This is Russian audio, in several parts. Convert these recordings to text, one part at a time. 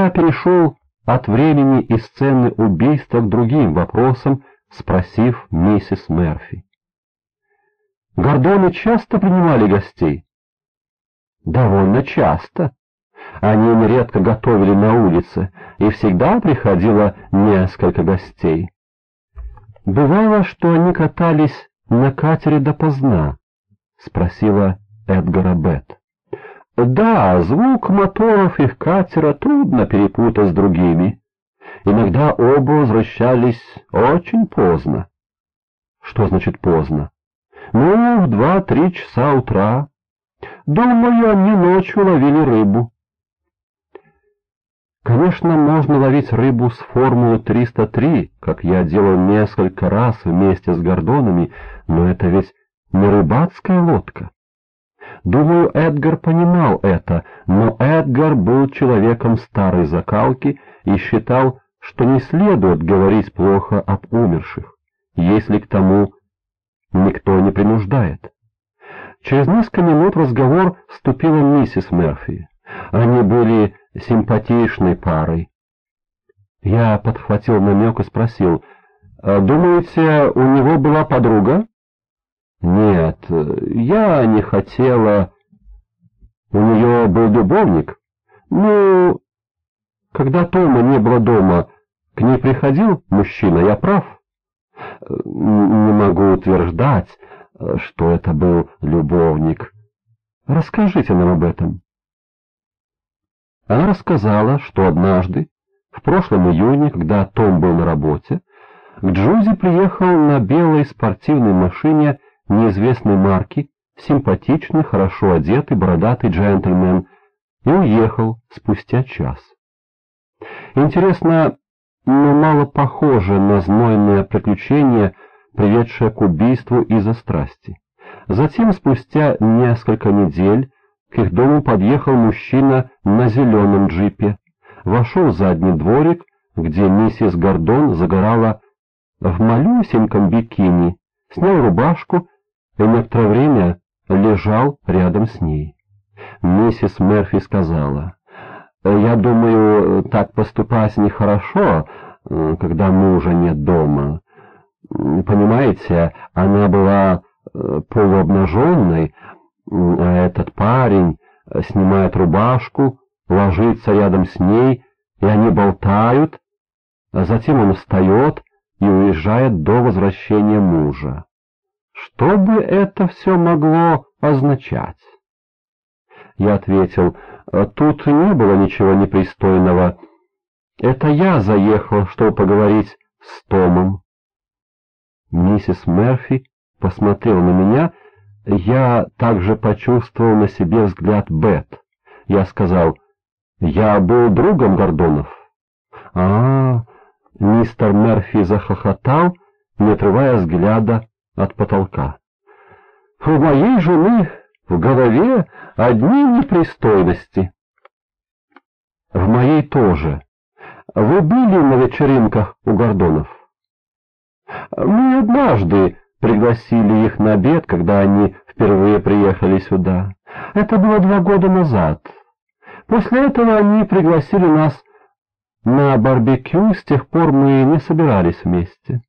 Я перешел от времени и сцены убийства к другим вопросам, спросив миссис Мерфи. Гордоны часто принимали гостей? Довольно часто. Они нередко готовили на улице, и всегда приходило несколько гостей. Бывало, что они катались на катере допоздна, — спросила Эдгара Бет. Да, звук моторов их катера трудно перепутать с другими. Иногда оба возвращались очень поздно. Что значит поздно? Ну, в два-три часа утра. Думаю, они ночью ловили рыбу. Конечно, можно ловить рыбу с формулы 303, как я делал несколько раз вместе с гордонами, но это ведь не рыбацкая лодка. Думаю, Эдгар понимал это, но Эдгар был человеком старой закалки и считал, что не следует говорить плохо об умерших, если к тому никто не принуждает. Через несколько минут разговор вступила миссис Мерфи. Они были симпатичной парой. Я подхватил намек и спросил, «А «Думаете, у него была подруга?» «Нет, я не хотела...» «У нее был любовник?» «Ну...» «Когда Тома не было дома, к ней приходил мужчина, я прав?» «Не могу утверждать, что это был любовник. Расскажите нам об этом». Она рассказала, что однажды, в прошлом июне, когда Том был на работе, к Джузи приехал на белой спортивной машине неизвестной марки, симпатичный, хорошо одетый, бородатый джентльмен, и уехал спустя час. Интересно, но мало похоже на знойное приключение, приведшее к убийству из-за страсти. Затем, спустя несколько недель, к их дому подъехал мужчина на зеленом джипе, вошел в задний дворик, где миссис Гордон загорала в малюсеньком бикини, снял рубашку и некоторое время лежал рядом с ней. Миссис Мерфи сказала, «Я думаю, так поступать нехорошо, когда мужа нет дома. Понимаете, она была э, полуобнаженной, а этот парень снимает рубашку, ложится рядом с ней, и они болтают, а затем он встает и уезжает до возвращения мужа. Что бы это все могло означать? Я ответил, тут не было ничего непристойного. Это я заехал, чтобы поговорить с Томом. Миссис Мерфи посмотрела на меня я также почувствовал на себе взгляд Бет. Я сказал, «Я был другом Гордонов». А, -а, -а мистер Мерфи захохотал, не отрывая взгляда от потолка. «У моей жены в голове одни непристойности». «В моей тоже. Вы были на вечеринках у Гордонов?» «Мы однажды пригласили их на обед, когда они впервые приехали сюда. Это было два года назад. После этого они пригласили нас на барбекю, с тех пор мы не собирались вместе.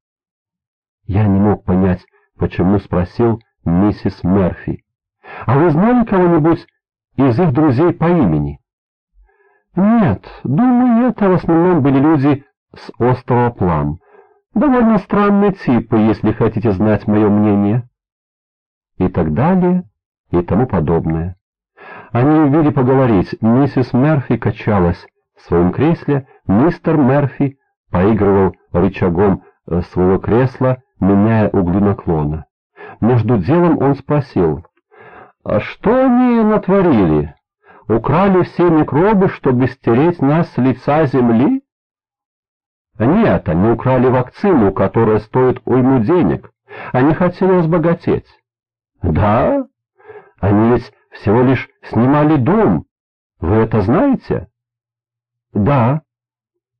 Я не мог понять, почему спросил миссис Мерфи. «А вы знали кого-нибудь из их друзей по имени?» «Нет, думаю, это в основном были люди с острова Плам. Довольно странные типы, если хотите знать мое мнение. И так далее, и тому подобное. Они любили поговорить. Миссис Мерфи качалась в своем кресле, мистер Мерфи поигрывал рычагом э, своего кресла, меняя углы наклона. Между делом он спросил, «А что они натворили? Украли все микробы, чтобы стереть нас с лица земли?» Нет, они украли вакцину, которая стоит уйму денег. Они хотели разбогатеть. Да? Они ведь всего лишь снимали дом. Вы это знаете? Да.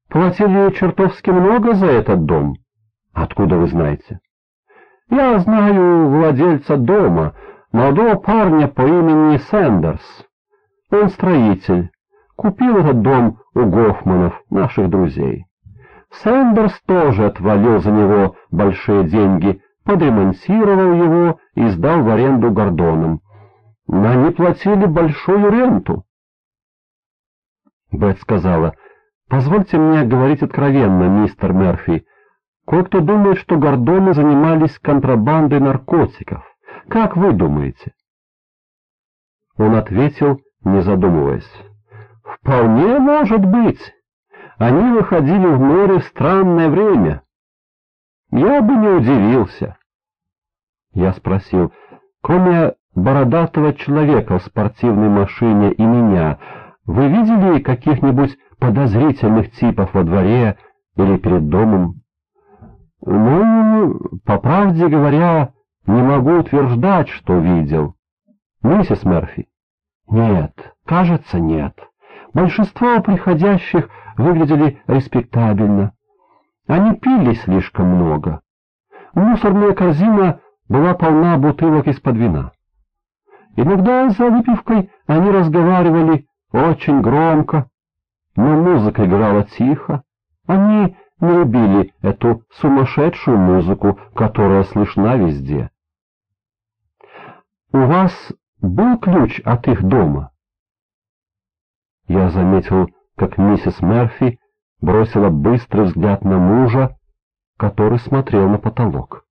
Платили чертовски много за этот дом. Откуда вы знаете? Я знаю владельца дома, молодого парня по имени Сэндерс. Он строитель купил этот дом у Гофманов, наших друзей. Сэндерс тоже отвалил за него большие деньги, подремонтировал его и сдал в аренду Гордонам. Но они платили большую ренту. Бет сказала, «Позвольте мне говорить откровенно, мистер Мерфи. Кое-кто думает, что Гордоны занимались контрабандой наркотиков. Как вы думаете?» Он ответил, не задумываясь, «Вполне может быть». Они выходили в море в странное время. Я бы не удивился. Я спросил, кроме бородатого человека в спортивной машине и меня, вы видели каких-нибудь подозрительных типов во дворе или перед домом? Ну, по правде говоря, не могу утверждать, что видел. Миссис Мерфи? Нет, кажется, нет. Большинство приходящих выглядели респектабельно. Они пили слишком много. Мусорная корзина была полна бутылок из-под вина. Иногда за выпивкой они разговаривали очень громко, но музыка играла тихо. Они не любили эту сумасшедшую музыку, которая слышна везде. «У вас был ключ от их дома?» Я заметил как миссис Мерфи бросила быстрый взгляд на мужа, который смотрел на потолок.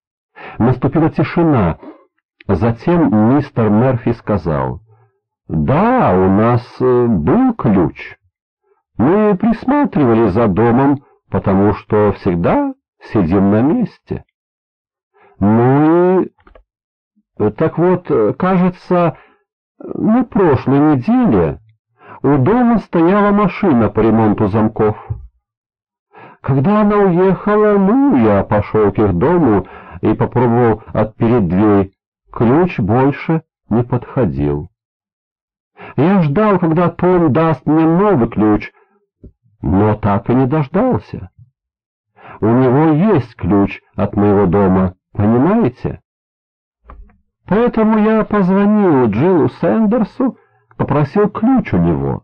Наступила тишина. Затем мистер Мерфи сказал, «Да, у нас э, был ключ. Мы присматривали за домом, потому что всегда сидим на месте. Ну и... Так вот, кажется, на прошлой неделе у дома стояла машина по ремонту замков. Когда она уехала, ну, я пошел к их дому и попробовал отпереть дверь. Ключ больше не подходил. Я ждал, когда Том даст мне новый ключ, но так и не дождался. У него есть ключ от моего дома, понимаете? Поэтому я позвонил Джилу Сэндерсу попросил ключ у него,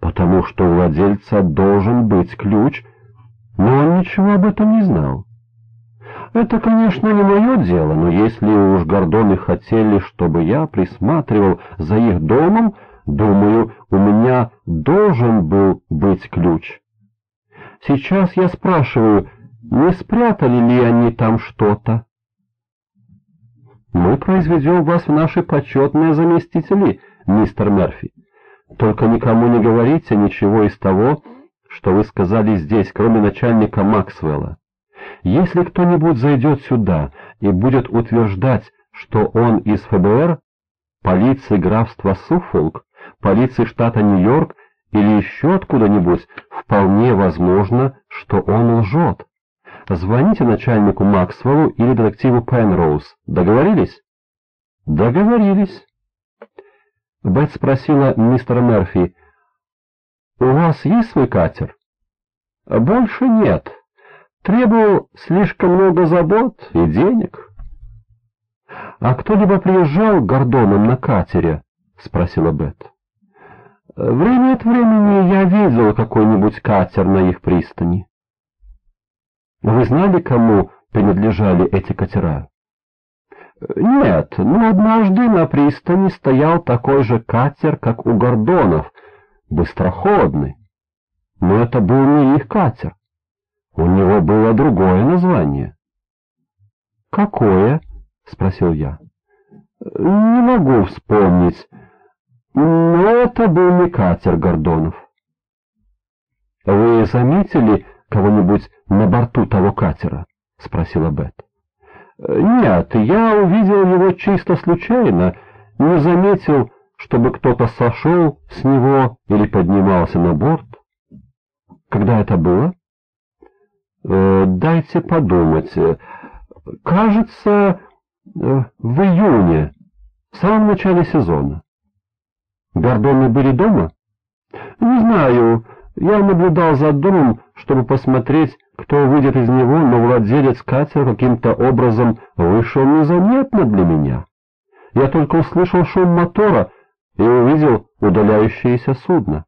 потому что у владельца должен быть ключ, но он ничего об этом не знал. Это, конечно, не мое дело, но если уж Гордоны хотели, чтобы я присматривал за их домом, думаю, у меня должен был быть ключ. Сейчас я спрашиваю, не спрятали ли они там что-то? Мы произведем вас в наши почетные заместители, мистер Мерфи. Только никому не говорите ничего из того, что вы сказали здесь, кроме начальника Максвелла. Если кто-нибудь зайдет сюда и будет утверждать, что он из ФБР, полиции графства Суффолк, полиции штата Нью-Йорк или еще откуда-нибудь, вполне возможно, что он лжет. Звоните начальнику Максвеллу или детективу Пенроуз. Договорились? Договорились. Бет спросила мистера Мерфи, «У вас есть свой катер?» «Больше нет. Требовал слишком много забот и денег». «А кто-либо приезжал к Гордонам на катере?» — спросила Бет. «Время от времени я видел какой-нибудь катер на их пристани». «Вы знали, кому принадлежали эти катера?» Нет, но однажды на пристани стоял такой же катер, как у Гордонов, быстроходный. Но это был не их катер. У него было другое название. «Какое?» — спросил я. «Не могу вспомнить, но это был не катер Гордонов». «Вы заметили кого-нибудь на борту того катера?» — спросила Бет. Нет, я увидел его чисто случайно, не заметил, чтобы кто-то сошел с него или поднимался на борт. Когда это было? Э, дайте подумать. Кажется, э, в июне, в самом начале сезона. Гордоны были дома? Не знаю, я наблюдал за домом, чтобы посмотреть, кто выйдет из него, но владелец катера каким-то образом вышел незаметно для меня. Я только услышал шум мотора и увидел удаляющееся судно.